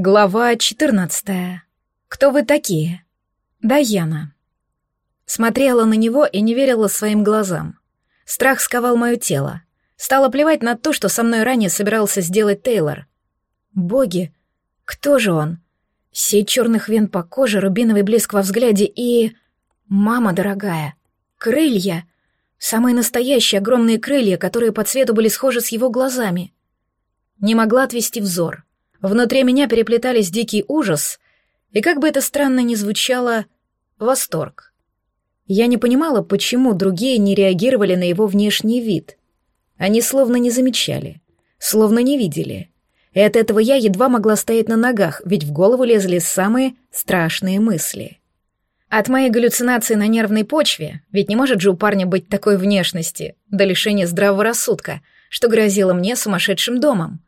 Глава 14. Кто вы такие? Даяна. Смотрела на него и не верила своим глазам. Страх сковал мое тело. Стало плевать на то, что со мной ранее собирался сделать Тейлор. Боги, кто же он? Сеть черных вен по коже, рубиновый блеск во взгляде и... Мама дорогая, крылья. Самые настоящие огромные крылья, которые по цвету были схожи с его глазами. Не могла отвести взор — Внутри меня переплетались дикий ужас и, как бы это странно ни звучало, восторг. Я не понимала, почему другие не реагировали на его внешний вид. Они словно не замечали, словно не видели. И от этого я едва могла стоять на ногах, ведь в голову лезли самые страшные мысли. От моей галлюцинации на нервной почве, ведь не может же у парня быть такой внешности, до лишения здравого рассудка, что грозило мне сумасшедшим домом.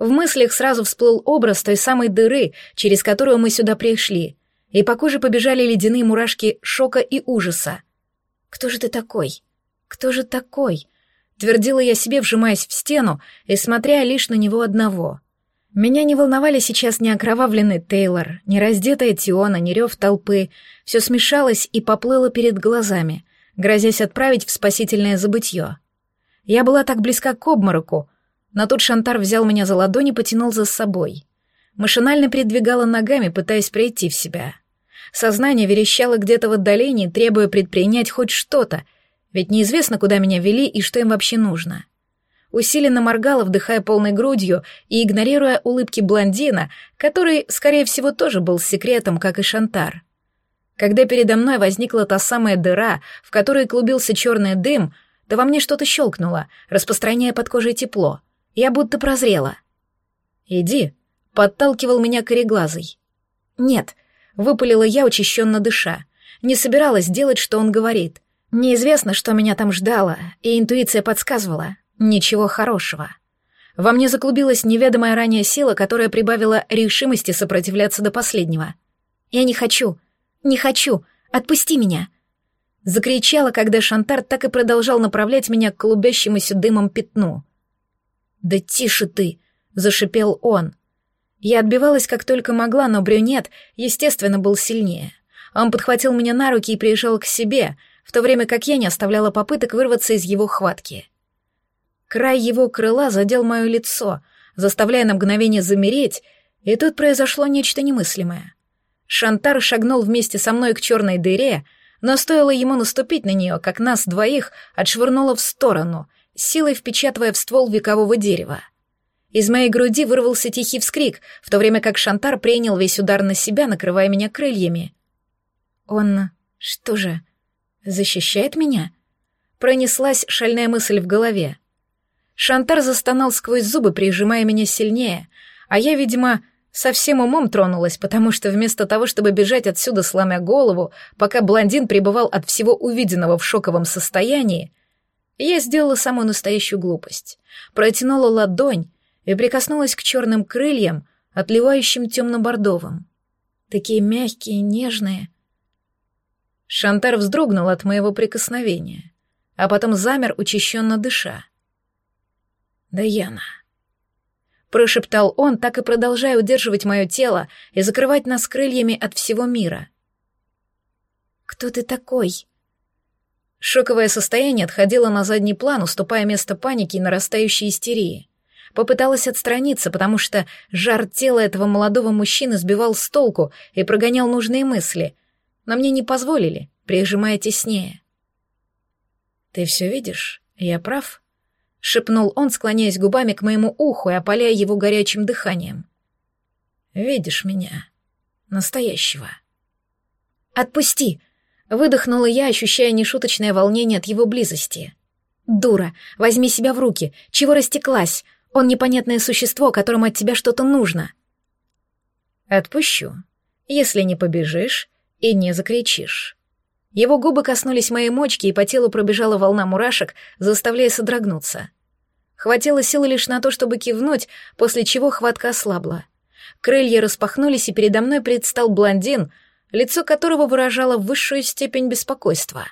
В мыслях сразу всплыл образ той самой дыры, через которую мы сюда пришли, и по коже побежали ледяные мурашки шока и ужаса. «Кто же ты такой? Кто же такой?» Твердила я себе, вжимаясь в стену и смотря лишь на него одного. Меня не волновали сейчас ни окровавленный Тейлор, ни раздетая Тиона, ни рев толпы. Все смешалось и поплыло перед глазами, грозясь отправить в спасительное забытье. Я была так близка к обмороку, но тут Шантар взял меня за ладонь и потянул за собой. Машинально передвигала ногами, пытаясь прийти в себя. Сознание верещало где-то в отдалении, требуя предпринять хоть что-то, ведь неизвестно, куда меня вели и что им вообще нужно. Усиленно моргала, вдыхая полной грудью и игнорируя улыбки блондина, который, скорее всего, тоже был секретом, как и Шантар. Когда передо мной возникла та самая дыра, в которой клубился черный дым, то во мне что-то щелкнуло, распространяя под кожей тепло — я будто прозрела. «Иди», — подталкивал меня кореглазый. «Нет», — выпалила я, учащенно дыша. Не собиралась делать, что он говорит. Неизвестно, что меня там ждало, и интуиция подсказывала. Ничего хорошего. Во мне заклубилась неведомая ранее сила, которая прибавила решимости сопротивляться до последнего. «Я не хочу! Не хочу! Отпусти меня!» Закричала, когда Шантар так и продолжал направлять меня к клубящемуся дымом пятну. «Да тише ты!» — зашипел он. Я отбивалась как только могла, но брюнет, естественно, был сильнее. Он подхватил меня на руки и приезжал к себе, в то время как я не оставляла попыток вырваться из его хватки. Край его крыла задел мое лицо, заставляя на мгновение замереть, и тут произошло нечто немыслимое. Шантар шагнул вместе со мной к черной дыре, но стоило ему наступить на нее, как нас двоих отшвырнуло в сторону — силой впечатывая в ствол векового дерева. Из моей груди вырвался тихий вскрик, в то время как Шантар принял весь удар на себя, накрывая меня крыльями. «Он... что же... защищает меня?» Пронеслась шальная мысль в голове. Шантар застонал сквозь зубы, прижимая меня сильнее, а я, видимо, совсем умом тронулась, потому что вместо того, чтобы бежать отсюда, сломя голову, пока блондин пребывал от всего увиденного в шоковом состоянии, я сделала самую настоящую глупость. Протянула ладонь и прикоснулась к черным крыльям, отливающим темно-бордовым. Такие мягкие, нежные. Шантар вздрогнул от моего прикосновения, а потом замер, учащенно дыша. «Даяна», — прошептал он, так и продолжая удерживать мое тело и закрывать нас крыльями от всего мира. «Кто ты такой?» Шоковое состояние отходило на задний план, уступая место панике и нарастающей истерии. Попыталась отстраниться, потому что жар тела этого молодого мужчины сбивал с толку и прогонял нужные мысли, но мне не позволили, прижимая теснее. «Ты все видишь? Я прав?» — шепнул он, склоняясь губами к моему уху и опаляя его горячим дыханием. «Видишь меня? Настоящего?» «Отпусти!» Выдохнула я, ощущая нешуточное волнение от его близости. «Дура, возьми себя в руки. Чего растеклась? Он непонятное существо, которому от тебя что-то нужно». «Отпущу, если не побежишь и не закричишь». Его губы коснулись моей мочки, и по телу пробежала волна мурашек, заставляя содрогнуться. Хватило силы лишь на то, чтобы кивнуть, после чего хватка ослабла. Крылья распахнулись, и передо мной предстал блондин — лицо которого выражало высшую степень беспокойства.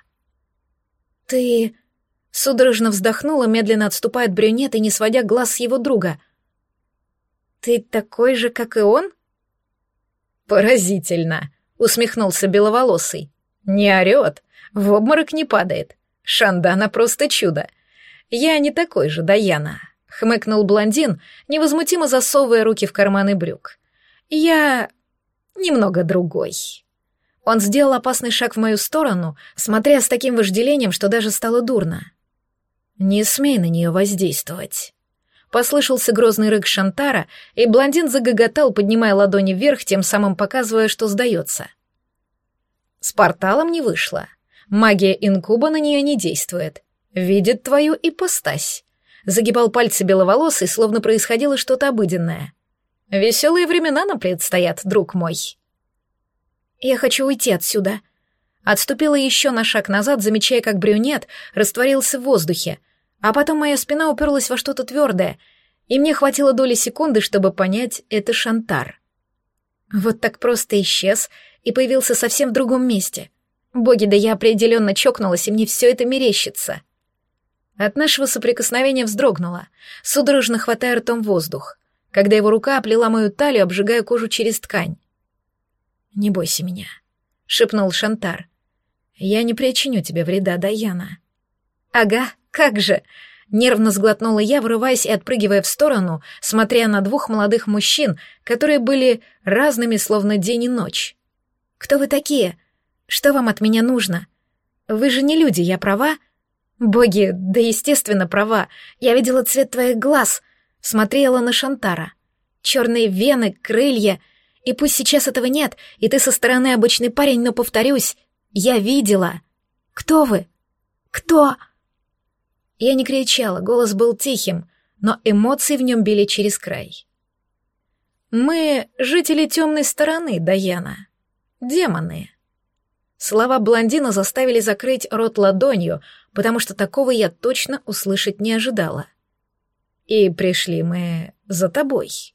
«Ты...» — судорожно вздохнула, медленно отступает брюнет и не сводя глаз с его друга. «Ты такой же, как и он?» Поразительно, усмехнулся беловолосый. Не орёт, в обморок не падает. Шандана просто чудо. Я не такой же, Даяна, хмыкнул блондин, невозмутимо засовывая руки в карманы брюк. Я немного другой. Он сделал опасный шаг в мою сторону, смотря с таким вожделением, что даже стало дурно. «Не смей на нее воздействовать». Послышался грозный рык Шантара, и блондин загоготал, поднимая ладони вверх, тем самым показывая, что сдается. С порталом не вышло. Магия инкуба на нее не действует. Видит твою ипостась. Загибал пальцы беловолосый, словно происходило что-то обыденное. Веселые времена нам предстоят, друг мой. Я хочу уйти отсюда. Отступила еще на шаг назад, замечая, как брюнет растворился в воздухе, а потом моя спина уперлась во что-то твердое, и мне хватило доли секунды, чтобы понять, это Шантар. Вот так просто исчез и появился совсем в другом месте. Боги, да я определенно чокнулась, и мне все это мерещится. От нашего соприкосновения вздрогнула, судорожно хватая ртом воздух, когда его рука оплела мою талию, обжигая кожу через ткань. «Не бойся меня», — шепнул Шантар. «Я не причиню тебе вреда, Даяна». «Ага, как же!» — нервно сглотнула я, вырываясь и отпрыгивая в сторону, смотря на двух молодых мужчин, которые были разными, словно день и ночь. «Кто вы такие? Что вам от меня нужно? Вы же не люди, я права?» «Боги, да естественно, права. Я видела цвет твоих глаз», — смотрела на Шантара. «Черные вены, крылья. И пусть сейчас этого нет, и ты со стороны обычный парень, но, повторюсь, я видела. Кто вы? Кто?» Я не кричала, голос был тихим, но эмоции в нем били через край. «Мы — жители темной стороны, Даяна. Демоны». Слова блондина заставили закрыть рот ладонью, потому что такого я точно услышать не ожидала. «И пришли мы за тобой».